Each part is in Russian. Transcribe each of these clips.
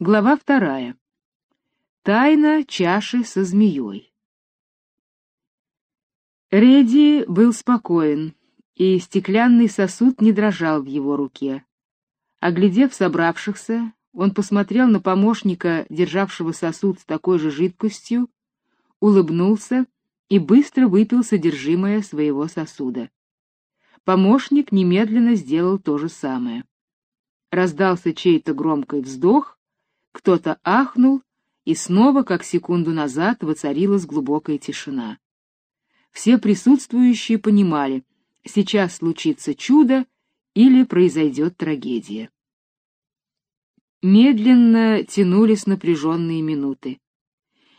Глава вторая. Тайна чаши со змеей. Реди был спокоен, и стеклянный сосуд не дрожал в его руке. Оглядев собравшихся, он посмотрел на помощника, державшего сосуд с такой же жидкостью, улыбнулся и быстро выпил содержимое своего сосуда. Помощник немедленно сделал то же самое. Раздался чей-то громкий вздох, кто-то ахнул, и снова, как секунду назад, воцарилась глубокая тишина. Все присутствующие понимали, сейчас случится чудо или произойдет трагедия. Медленно тянулись напряженные минуты.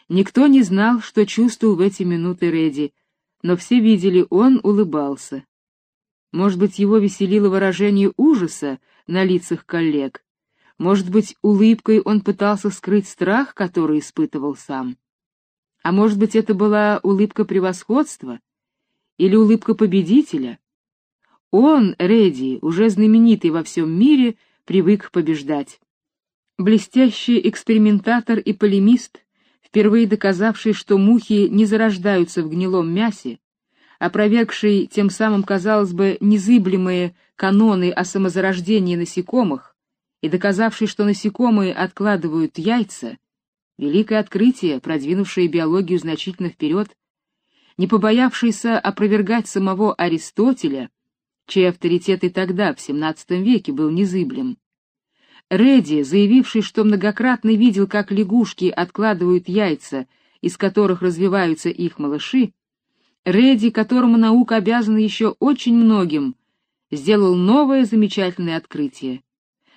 Никто не знал, что чувствовал в эти минуты Реди, но все видели, он улыбался. Может быть, его веселило выражение ужаса на лицах коллег, может быть, улыбкой он пытался скрыть страх, который испытывал сам. А может быть, это была улыбка превосходства или улыбка победителя? Он, Реди, уже знаменитый во всем мире, привык побеждать. Блестящий экспериментатор и полемист, впервые доказавший, что мухи не зарождаются в гнилом мясе, опровергший тем самым, казалось бы, незыблемые каноны о самозарождении насекомых, и доказавший, что насекомые откладывают яйца, великое открытие, продвинувшее биологию значительно вперед, не побоявшийся опровергать самого Аристотеля, чей авторитет и тогда, в XVII веке, был незыблем. Редди, заявивший, что многократно видел, как лягушки откладывают яйца, из которых развиваются их малыши, Редди, которому наука обязана еще очень многим, сделал новое замечательное открытие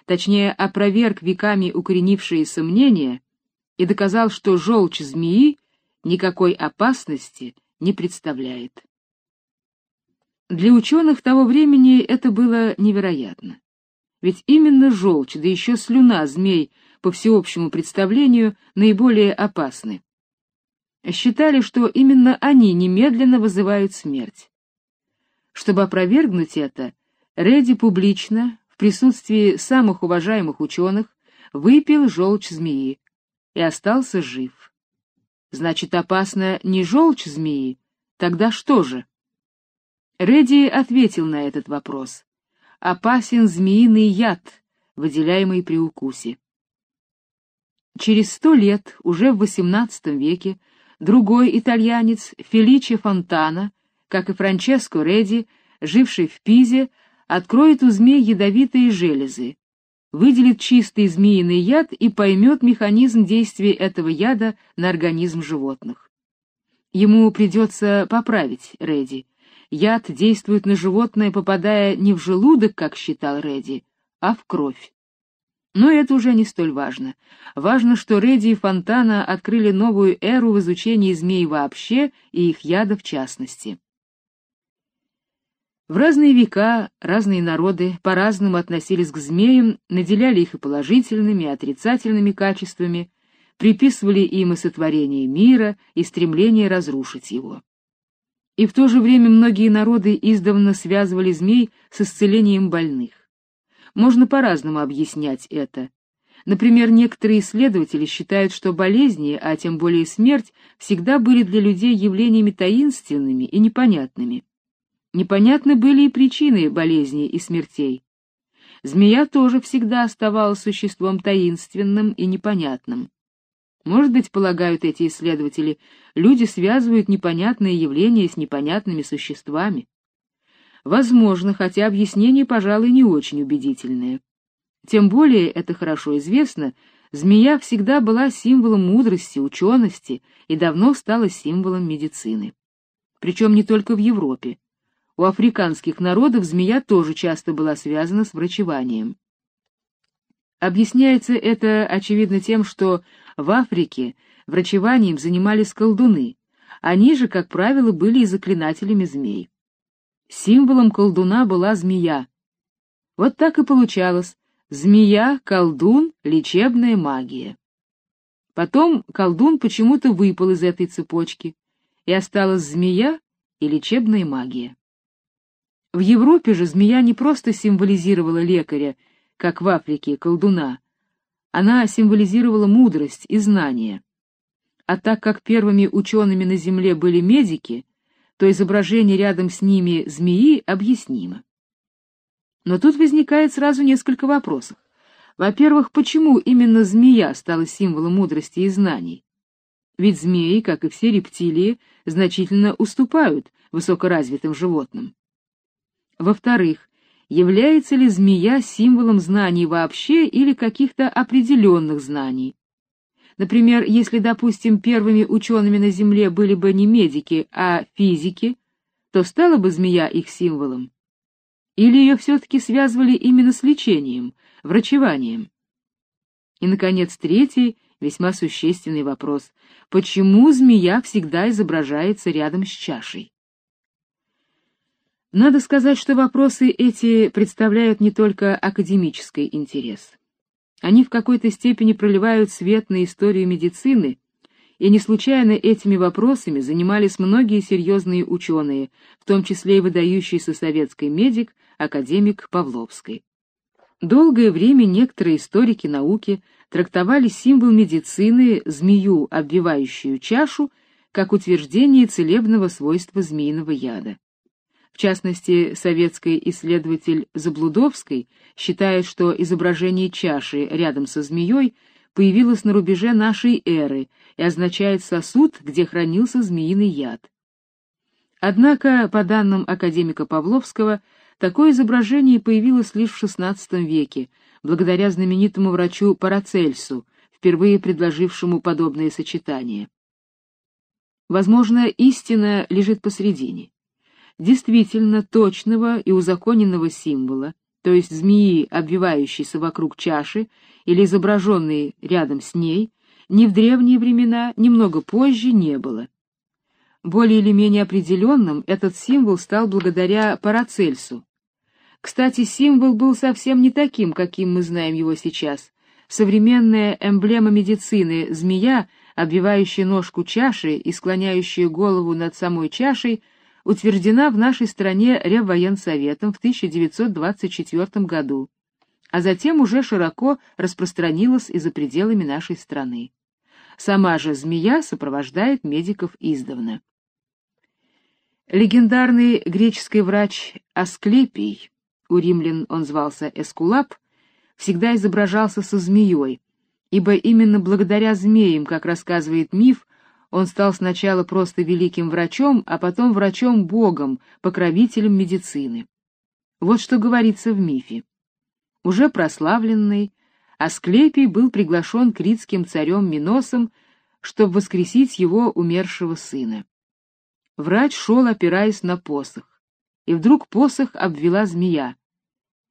точнее, опроверг веками укоренившиеся мнения и доказал, что желчь змеи никакой опасности не представляет. Для ученых того времени это было невероятно. Ведь именно желчь, да еще слюна змей, по всеобщему представлению, наиболее опасны. Считали, что именно они немедленно вызывают смерть. Чтобы опровергнуть это, Реди публично, присутствии самых уважаемых ученых выпил желчь змеи и остался жив. Значит, опасна не желчь змеи, тогда что же? Редди ответил на этот вопрос. Опасен змеиный яд, выделяемый при укусе. Через сто лет, уже в XVIII веке, другой итальянец Феличе Фонтана, как и Франческо Редди, живший в Пизе, откроет у змей ядовитые железы, выделит чистый змеиный яд и поймет механизм действия этого яда на организм животных. Ему придется поправить Реди. Яд действует на животное, попадая не в желудок, как считал Реди, а в кровь. Но это уже не столь важно. Важно, что Реди и Фонтана открыли новую эру в изучении змей вообще и их яда в частности. В разные века разные народы по-разному относились к змеям, наделяли их и положительными, и отрицательными качествами, приписывали им и сотворение мира, и стремление разрушить его. И в то же время многие народы издавна связывали змей с исцелением больных. Можно по-разному объяснять это. Например, некоторые исследователи считают, что болезни, а тем более смерть, всегда были для людей явлениями таинственными и непонятными. Непонятны были и причины болезней и смертей. Змея тоже всегда оставалась существом таинственным и непонятным. Может быть, полагают эти исследователи, люди связывают непонятные явления с непонятными существами. Возможно, хотя объяснение, пожалуй, не очень убедительное. Тем более, это хорошо известно, змея всегда была символом мудрости, учености и давно стала символом медицины. Причем не только в Европе. У африканских народов змея тоже часто была связана с врачеванием. Объясняется это, очевидно, тем, что в Африке врачеванием занимались колдуны, они же, как правило, были и заклинателями змей. Символом колдуна была змея. Вот так и получалось: змея, колдун, лечебная магия. Потом колдун почему-то выпал из этой цепочки, и осталась змея и лечебная магия. В Европе же змея не просто символизировала лекаря, как в Африке колдуна, Она символизировала мудрость и знание. А так как первыми учеными на Земле были медики, то изображение рядом с ними змеи объяснимо. Но тут возникает сразу несколько вопросов. Во-первых, почему именно змея стала символом мудрости и знаний? Ведь змеи, как и все рептилии, значительно уступают высокоразвитым животным. Во-вторых, является ли змея символом знаний вообще или каких-то определенных знаний? Например, если, допустим, первыми учеными на Земле были бы не медики, а физики, то стала бы змея их символом? Или ее все-таки связывали именно с лечением, врачеванием? И, наконец, третий, весьма существенный вопрос. Почему змея всегда изображается рядом с чашей? Надо сказать, что вопросы эти представляют не только академический интерес. Они в какой-то степени проливают свет на историю медицины, и не случайно этими вопросами занимались многие серьезные ученые, в том числе и выдающийся советский медик, академик Павловский. Долгое время некоторые историки науки трактовали символ медицины, змею, обвивающую чашу, как утверждение целебного свойства змеиного яда. В частности, советский исследователь Заблудовский считает, что изображение чаши рядом со змеей появилось на рубеже нашей эры и означает сосуд, где хранился змеиный яд. Однако, по данным академика Павловского, такое изображение появилось лишь в XVI веке, благодаря знаменитому врачу Парацельсу, впервые предложившему подобное сочетание. Возможно, истина лежит посредине действительно точного и узаконенного символа, то есть змеи, обвивающейся вокруг чаши или изображенной рядом с ней, ни в древние времена, ни много позже не было. Более или менее определенным этот символ стал благодаря Парацельсу. Кстати, символ был совсем не таким, каким мы знаем его сейчас. Современная эмблема медицины змея, обвивающая ножку чаши и склоняющая голову над самой чашей — утверждена в нашей стране Реввоенсоветом в 1924 году, а затем уже широко распространилась и за пределами нашей страны. Сама же змея сопровождает медиков издавна. Легендарный греческий врач Асклепий, у римлян он звался Эскулап, всегда изображался со змеей, ибо именно благодаря змеям, как рассказывает миф, он стал сначала просто великим врачом, а потом врачом-богом, покровителем медицины. Вот что говорится в мифе. Уже прославленный, Асклепий был приглашен критским царем Миносом, чтобы воскресить его умершего сына. Врач шел, опираясь на посох, и вдруг посох обвела змея.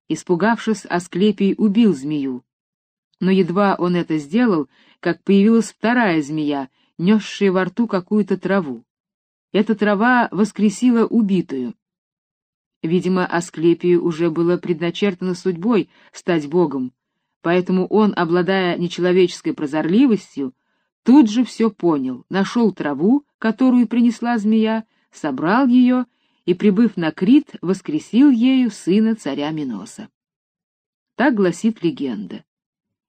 Испугавшись, Асклепий убил змею. Но едва он это сделал, как появилась вторая змея несшие во рту какую-то траву. Эта трава воскресила убитую. Видимо, Асклепию уже было предначертано судьбой стать богом, поэтому он, обладая нечеловеческой прозорливостью, тут же все понял, нашел траву, которую принесла змея, собрал ее и, прибыв на Крит, воскресил ею сына царя Миноса. Так гласит легенда.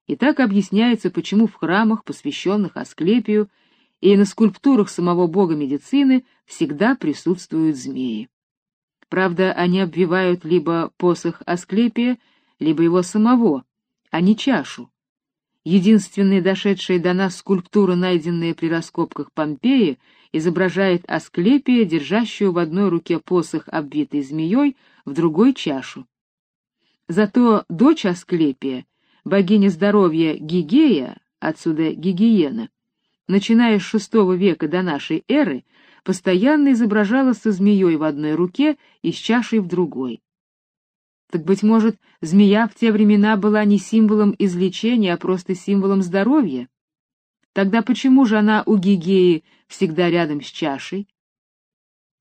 И так объясняется, почему в храмах, посвященных Асклепию, и на скульптурах самого бога медицины всегда присутствуют змеи. Правда, они обвивают либо посох Асклепия, либо его самого, а не чашу. Единственная дошедшая до нас скульптура, найденная при раскопках Помпеи, изображает Асклепия, держащую в одной руке посох, обвитый змеей, в другой — чашу. Зато дочь Асклепия, богиня здоровья Гигея, отсюда гигиена, начиная с VI века до нашей эры, постоянно изображала со змеей в одной руке и с чашей в другой. Так, быть может, змея в те времена была не символом излечения, а просто символом здоровья? Тогда почему же она у Гигеи всегда рядом с чашей?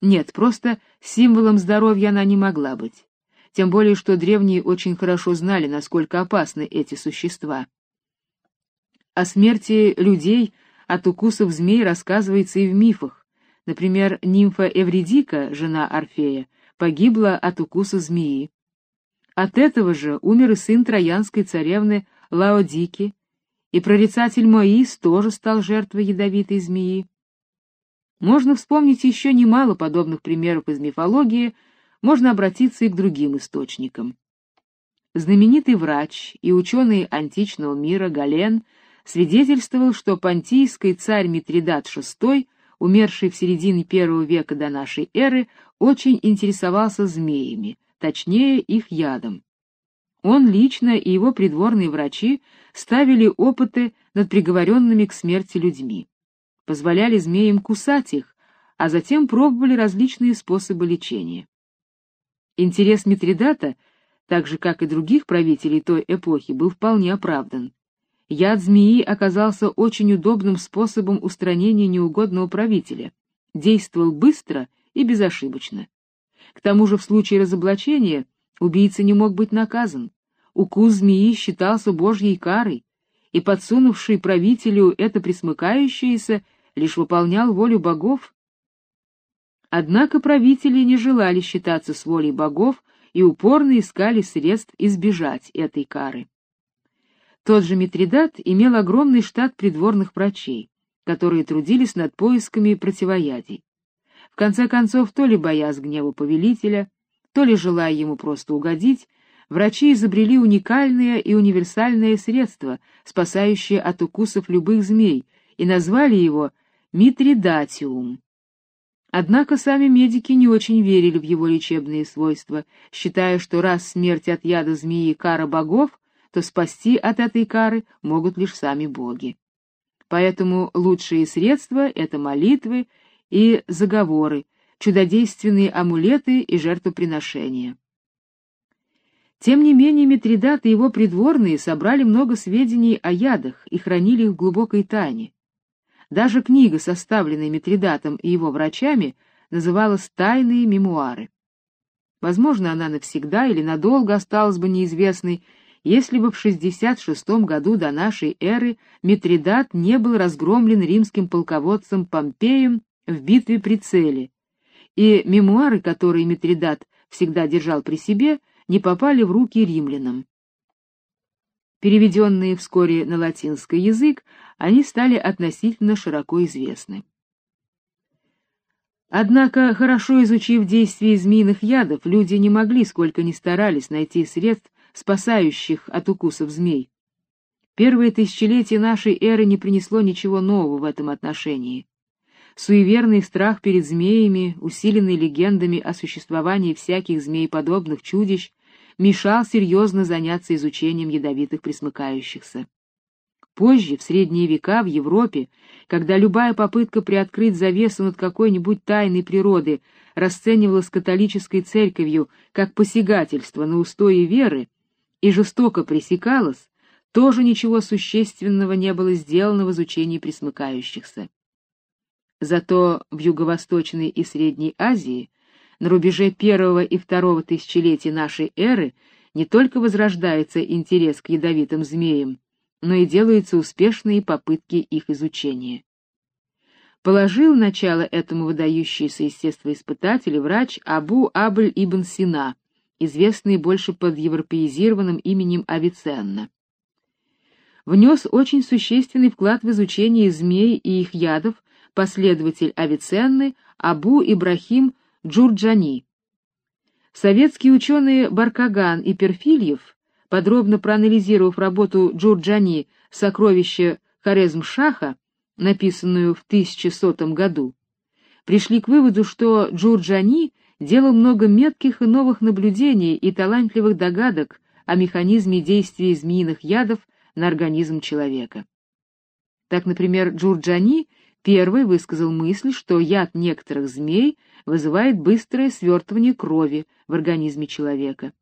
Нет, просто символом здоровья она не могла быть. Тем более, что древние очень хорошо знали, насколько опасны эти существа. О смерти людей – от укусов змей рассказывается и в мифах. Например, нимфа Эвридика, жена Орфея, погибла от укуса змеи. От этого же умер и сын троянской царевны Лаодики, и прорицатель Моис тоже стал жертвой ядовитой змеи. Можно вспомнить еще немало подобных примеров из мифологии, можно обратиться и к другим источникам. Знаменитый врач и ученый античного мира Гален свидетельствовал, что понтийский царь Митридат VI, умерший в середине первого века до нашей эры, очень интересовался змеями, точнее их ядом. Он лично и его придворные врачи ставили опыты над приговоренными к смерти людьми, позволяли змеям кусать их, а затем пробовали различные способы лечения. Интерес Митридата, так же как и других правителей той эпохи, был вполне оправдан. Яд змеи оказался очень удобным способом устранения неугодного правителя, действовал быстро и безошибочно. К тому же в случае разоблачения убийца не мог быть наказан. Укус змеи считался божьей карой, и подсунувший правителю это присмыкающееся лишь выполнял волю богов. Однако правители не желали считаться с волей богов и упорно искали средств избежать этой кары. Тот же Митридат имел огромный штат придворных врачей, которые трудились над поисками противоядий. В конце концов, то ли боясь гнева повелителя, то ли желая ему просто угодить, врачи изобрели уникальное и универсальное средство, спасающее от укусов любых змей, и назвали его митридатиум. Однако сами медики не очень верили в его лечебные свойства, считая, что раз смерть от яда змеи кара богов, то спасти от этой кары могут лишь сами боги. Поэтому лучшие средства — это молитвы и заговоры, чудодейственные амулеты и жертвоприношения. Тем не менее Митридат и его придворные собрали много сведений о ядах и хранили их в глубокой тайне. Даже книга, составленная Митридатом и его врачами, называлась «Тайные мемуары». Возможно, она навсегда или надолго осталась бы неизвестной, если бы в 66 году до нашей эры Митридат не был разгромлен римским полководцем Помпеем в битве при Целе, и мемуары, которые Митридат всегда держал при себе, не попали в руки римлянам. Переведенные вскоре на латинский язык, они стали относительно широко известны. Однако, хорошо изучив действие змеиных ядов, люди не могли, сколько ни старались, найти средств, спасающих от укусов змей. Первое тысячелетие нашей эры не принесло ничего нового в этом отношении. Суеверный страх перед змеями, усиленный легендами о существовании всяких змееподобных чудищ, мешал серьезно заняться изучением ядовитых присмыкающихся. Позже, в средние века, в Европе, когда любая попытка приоткрыть завесу над какой-нибудь тайной природы расценивалась католической церковью как посягательство на устои веры и жестоко пресекалась, тоже ничего существенного не было сделано в изучении присмыкающихся. Зато в Юго-Восточной и Средней Азии на рубеже первого и второго тысячелетий нашей эры не только возрождается интерес к ядовитым змеям, но и делаются успешные попытки их изучения. Положил начало этому выдающийся естествоиспытатель врач Абу Абль ибн Сина, известный больше под европеизированным именем Авиценна. Внес очень существенный вклад в изучение змей и их ядов последователь Авиценны Абу Ибрахим Джурджани. Советские ученые Баркаган и Перфильев, подробно проанализировав работу Джурджани «Сокровища Хорезм-Шаха», написанную в 1100 году, пришли к выводу, что Джурджани делал много метких и новых наблюдений и талантливых догадок о механизме действия змеиных ядов на организм человека. Так, например, Джурджани первый высказал мысль, что яд некоторых змей вызывает быстрое свертывание крови в организме человека.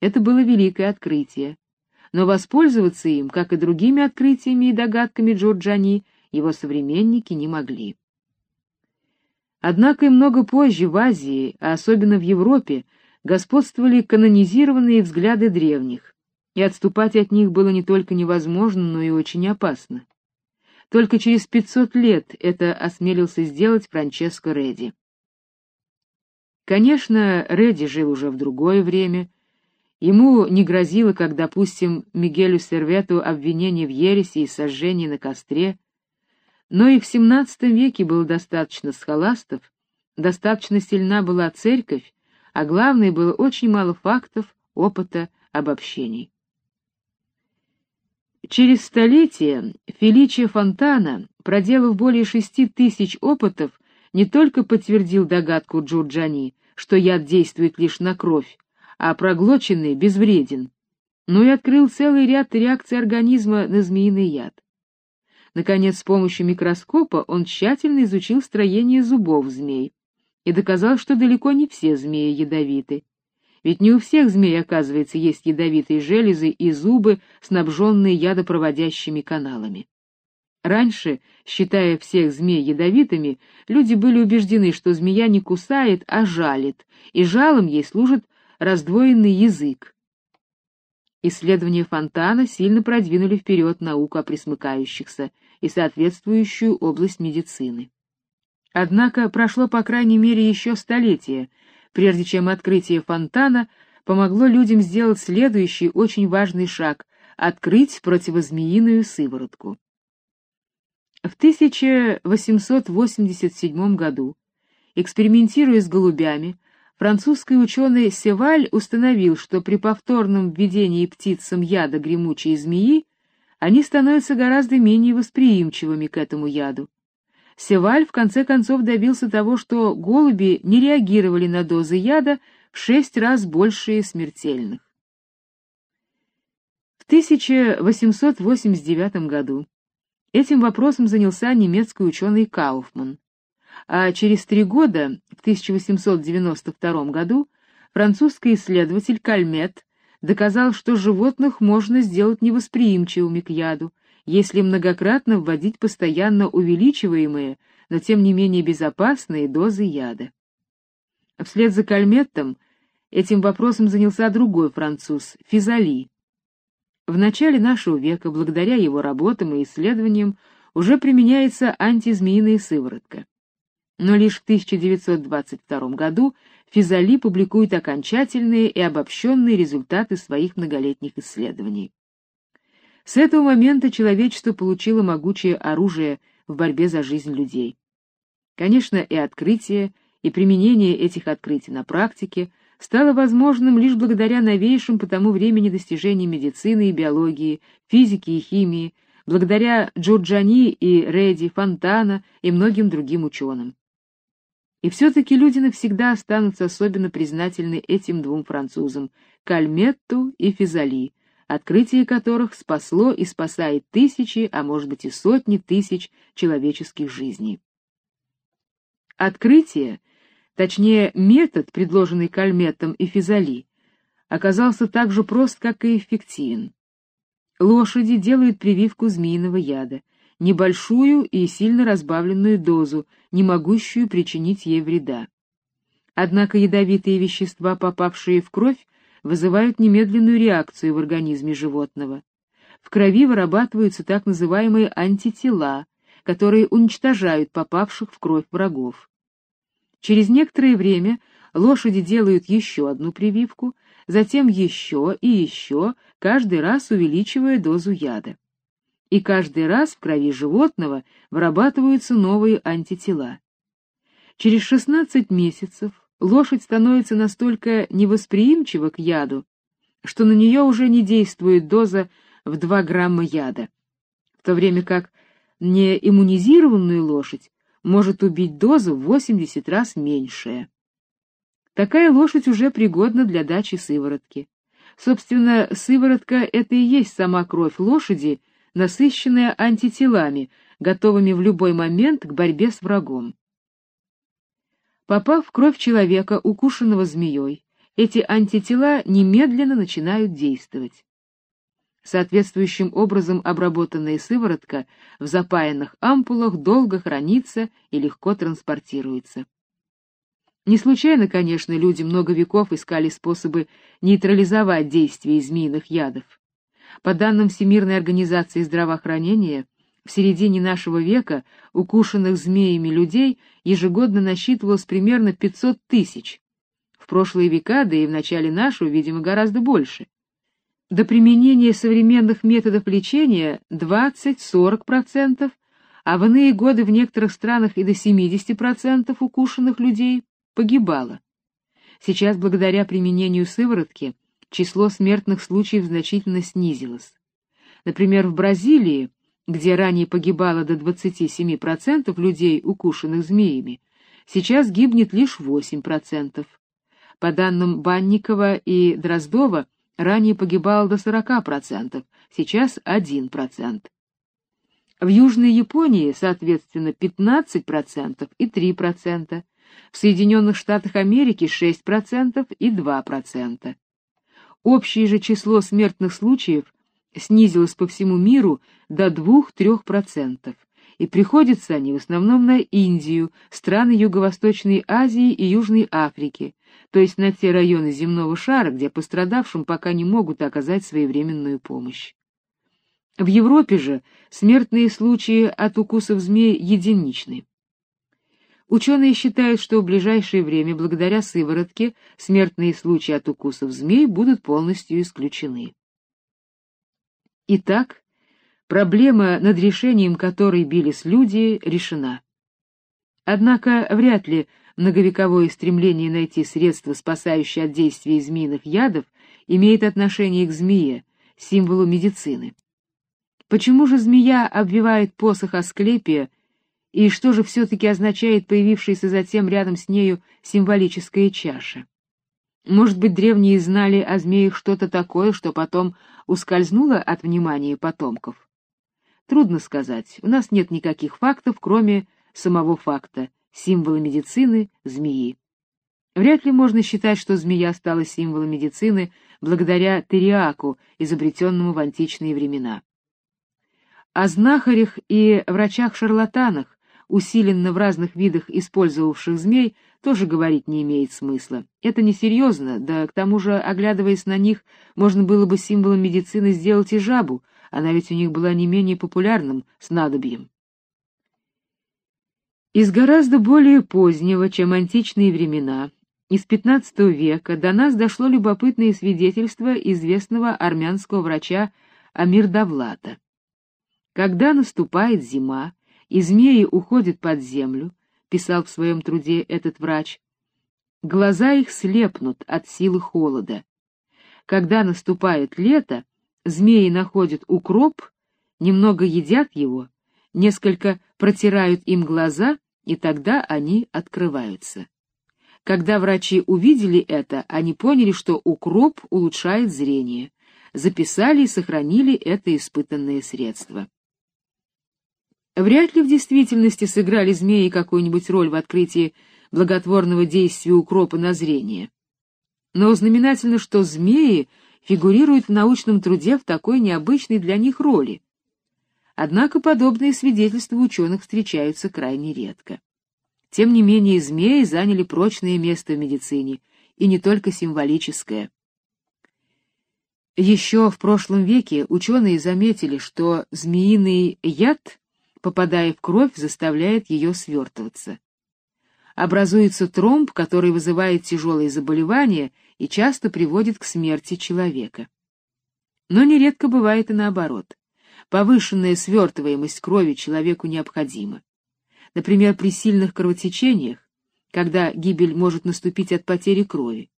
Это было великое открытие. Но воспользоваться им, как и другими открытиями и догадками Джорджани, его современники не могли. Однако и много позже в Азии, а особенно в Европе, господствовали канонизированные взгляды древних, и отступать от них было не только невозможно, но и очень опасно. Только через 500 лет это осмелился сделать Франческо Редди. Конечно, Редди жил уже в другое время, Ему не грозило, как, допустим, Мигелю Сервету обвинение в ереси и сожжении на костре, но и в XVII веке было достаточно схоластов, достаточно сильна была церковь, а главное, было очень мало фактов, опыта, обобщений. Через столетия Феличия Фонтана, проделав более шести тысяч опытов, не только подтвердил догадку Джорджани, что яд действует лишь на кровь, а проглоченный безвреден, но и открыл целый ряд реакций организма на змеиный яд. Наконец, с помощью микроскопа он тщательно изучил строение зубов змей и доказал, что далеко не все змеи ядовиты. Ведь не у всех змей, оказывается, есть ядовитые железы и зубы, снабженные ядопроводящими каналами. Раньше, считая всех змей ядовитыми, люди были убеждены, что змея не кусает, а жалит, и жалом ей служит раздвоенный язык. Исследования фонтана сильно продвинули вперед науку о присмыкающихся и соответствующую область медицины. Однако прошло по крайней мере еще столетие, прежде чем открытие фонтана помогло людям сделать следующий очень важный шаг — открыть противозмеиную сыворотку. В 1887 году, экспериментируя с голубями, французский ученый Севаль установил, что при повторном введении птицам яда гремучей змеи они становятся гораздо менее восприимчивыми к этому яду. Севаль в конце концов добился того, что голуби не реагировали на дозы яда в шесть раз большие смертельных. В 1889 году этим вопросом занялся немецкий ученый Кауфман, а через три года, в 1892 году, французский исследователь Кальмет доказал, что животных можно сделать невосприимчивыми к яду, если многократно вводить постоянно увеличиваемые, но тем не менее безопасные дозы яда. Вслед за Кальметтом этим вопросом занялся другой француз, Физали. В начале нашего века, благодаря его работам и исследованиям, уже применяется антизмеиная сыворотка. Но лишь в 1922 году Физали публикует окончательные и обобщенные результаты своих многолетних исследований. С этого момента человечество получило могучее оружие в борьбе за жизнь людей. Конечно, и открытие, и применение этих открытий на практике стало возможным лишь благодаря новейшим по тому времени достижениям медицины и биологии, физики и химии, благодаря Джорджани и Реди, Фонтана и многим другим ученым. И все-таки люди навсегда останутся особенно признательны этим двум французам — Кальметту и Физали, открытие которых спасло и спасает тысячи, а может быть и сотни тысяч человеческих жизней. Открытие, точнее метод, предложенный Кальметтом и Физали, оказался так же прост, как и эффективен. Лошади делают прививку змеиного яда, небольшую и сильно разбавленную дозу, не могущую причинить ей вреда. Однако ядовитые вещества, попавшие в кровь, вызывают немедленную реакцию в организме животного. В крови вырабатываются так называемые антитела, которые уничтожают попавших в кровь врагов. Через некоторое время лошади делают еще одну прививку, затем еще и еще, каждый раз увеличивая дозу яда. И каждый раз в крови животного вырабатываются новые антитела. Через 16 месяцев лошадь становится настолько невосприимчива к яду, что на нее уже не действует доза в 2 грамма яда, в то время как неиммунизированную лошадь может убить дозу в 80 раз меньшая. Такая лошадь уже пригодна для дачи сыворотки. Собственно, сыворотка — это и есть сама кровь лошади, насыщенная антителами, готовыми в любой момент к борьбе с врагом. Попав в кровь человека, укушенного змеей, эти антитела немедленно начинают действовать. Соответствующим образом обработанная сыворотка в запаянных ампулах долго хранится и легко транспортируется. Не случайно, конечно, люди много веков искали способы нейтрализовать действие змеиных ядов. По данным Всемирной организации здравоохранения, в середине нашего века укушенных змеями людей ежегодно насчитывалось примерно 500 тысяч. В прошлые века, да и в начале нашего, видимо, гораздо больше. До применения современных методов лечения 20-40%, а в иные годы в некоторых странах и до 70% укушенных людей погибало. Сейчас, благодаря применению сыворотки, число смертных случаев значительно снизилось. Например, в Бразилии, где ранее погибало до 27% людей, укушенных змеями, сейчас гибнет лишь 8%. По данным Банникова и Дроздова, ранее погибало до 40%, сейчас 1%. В Южной Японии, соответственно, 15% и 3%, в Соединенных Штатах Америки 6% и 2%. Общее же число смертных случаев снизилось по всему миру до 2-3%, и приходятся они в основном на Индию, страны Юго-Восточной Азии и Южной Африки, то есть на те районы земного шара, где пострадавшим пока не могут оказать своевременную помощь. В Европе же смертные случаи от укусов змей единичны. Ученые считают, что в ближайшее время, благодаря сыворотке, смертные случаи от укусов змей будут полностью исключены. Итак, проблема, над решением которой бились люди, решена. Однако вряд ли многовековое стремление найти средства, спасающие от действия змеиных ядов, имеет отношение к змее, символу медицины. Почему же змея обвивает посох Асклепия и что же все-таки означает появившаяся затем рядом с нею символическая чаша? Может быть, древние знали о змеях что-то такое, что потом ускользнуло от внимания потомков? Трудно сказать, у нас нет никаких фактов, кроме самого факта, символа медицины — змеи. Вряд ли можно считать, что змея стала символом медицины благодаря Териаку, изобретенному в античные времена. О знахарях и врачах-шарлатанах, усиленно в разных видах использовавших змей, тоже говорить не имеет смысла. Это несерьезно, да к тому же, оглядываясь на них, можно было бы символом медицины сделать и жабу, она ведь у них была не менее популярным снадобьем. Из гораздо более позднего, чем античные времена, из XV века до нас дошло любопытное свидетельство известного армянского врача Амир Давлата. Когда наступает зима, и змеи уходят под землю, писал в своем труде этот врач, глаза их слепнут от силы холода. Когда наступает лето, змеи находят укроп, немного едят его, несколько протирают им глаза, и тогда они открываются. Когда врачи увидели это, они поняли, что укроп улучшает зрение, записали и сохранили это испытанное средство. Вряд ли в действительности сыграли змеи какую-нибудь роль в открытии благотворного действия укропа на зрение. Но знаменательно, что змеи фигурируют в научном труде в такой необычной для них роли. Однако подобные свидетельства ученых встречаются крайне редко. Тем не менее, змеи заняли прочное место в медицине, и не только символическое. Еще в прошлом веке ученые заметили, что змеиный яд попадая в кровь, заставляет ее свертываться. Образуется тромб, который вызывает тяжелые заболевания и часто приводит к смерти человека. Но нередко бывает и наоборот. Повышенная свертываемость крови человеку необходима. Например, при сильных кровотечениях, когда гибель может наступить от потери крови.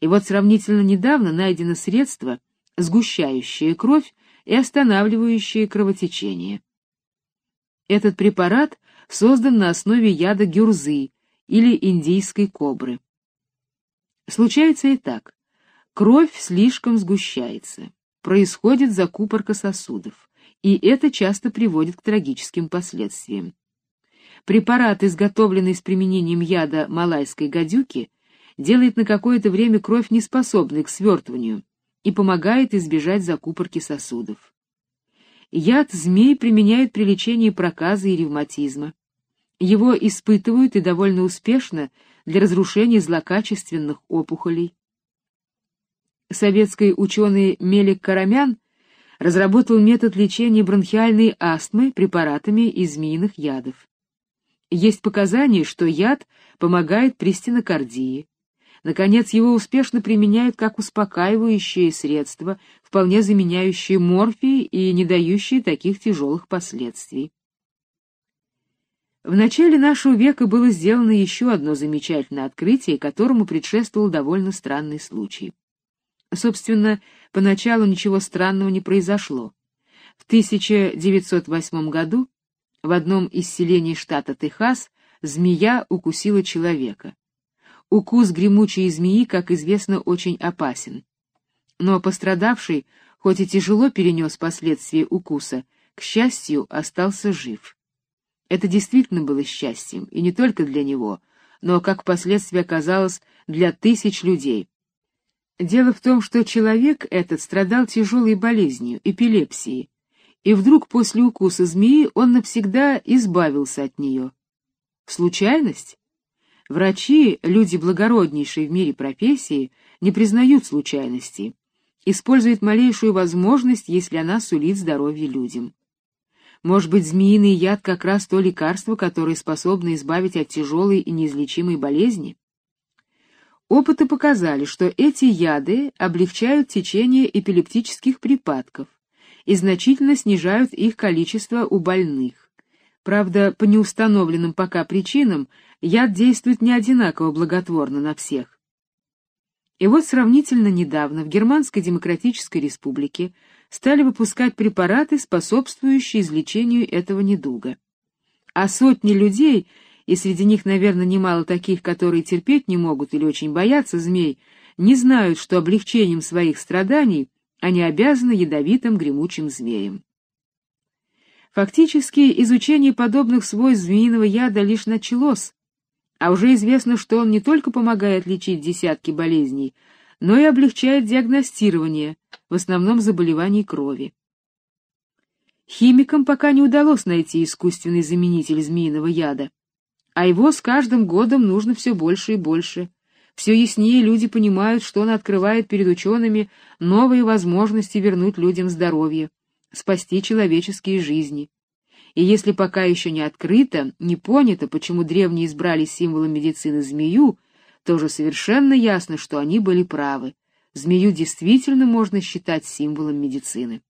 И вот сравнительно недавно найдено средство, сгущающее кровь и останавливающее кровотечение. Этот препарат создан на основе яда гюрзы или индийской кобры. Случается и так. Кровь слишком сгущается, происходит закупорка сосудов, и это часто приводит к трагическим последствиям. Препарат, изготовленный с применением яда малайской гадюки, делает на какое-то время кровь неспособной к свертыванию и помогает избежать закупорки сосудов. Яд змей применяют при лечении проказа и ревматизма. Его испытывают и довольно успешно для разрушения злокачественных опухолей. Советский ученый Мелик Карамян разработал метод лечения бронхиальной астмы препаратами из змеиных ядов. Есть показания, что яд помогает при стенокардии, Наконец, его успешно применяют как успокаивающее средство, вполне заменяющее морфий и не дающее таких тяжелых последствий. В начале нашего века было сделано еще одно замечательное открытие, которому предшествовал довольно странный случай. Собственно, поначалу ничего странного не произошло. В 1908 году в одном из селений штата Техас змея укусила человека. Укус гремучей змеи, как известно, очень опасен. Но пострадавший, хоть и тяжело перенес последствия укуса, к счастью, остался жив. Это действительно было счастьем, и не только для него, но, как впоследствии оказалось, для тысяч людей. Дело в том, что человек этот страдал тяжелой болезнью, эпилепсией, и вдруг после укуса змеи он навсегда избавился от нее. Случайность? Врачи, люди благороднейшие в мире профессии, не признают случайностей, используют малейшую возможность, если она сулит здоровье людям. Может быть, змеиный яд как раз то лекарство, которое способно избавить от тяжелой и неизлечимой болезни? Опыты показали, что эти яды облегчают течение эпилептических припадков и значительно снижают их количество у больных. Правда, по неустановленным пока причинам яд действует не одинаково благотворно на всех. И вот сравнительно недавно в Германской Демократической Республике стали выпускать препараты, способствующие излечению этого недуга. А сотни людей, и среди них, наверное, немало таких, которые терпеть не могут или очень боятся змей, не знают, что облегчением своих страданий они обязаны ядовитым гремучим змеям. Фактически, изучение подобных свойств змеиного яда лишь началось, а уже известно, что он не только помогает лечить десятки болезней, но и облегчает диагностирование, в основном заболеваний крови. Химикам пока не удалось найти искусственный заменитель змеиного яда, а его с каждым годом нужно все больше и больше. Все яснее люди понимают, что он открывает перед учеными новые возможности вернуть людям здоровье, спасти человеческие жизни. И если пока еще не открыто, не понято, почему древние избрали символом медицины змею, то уже совершенно ясно, что они были правы. Змею действительно можно считать символом медицины.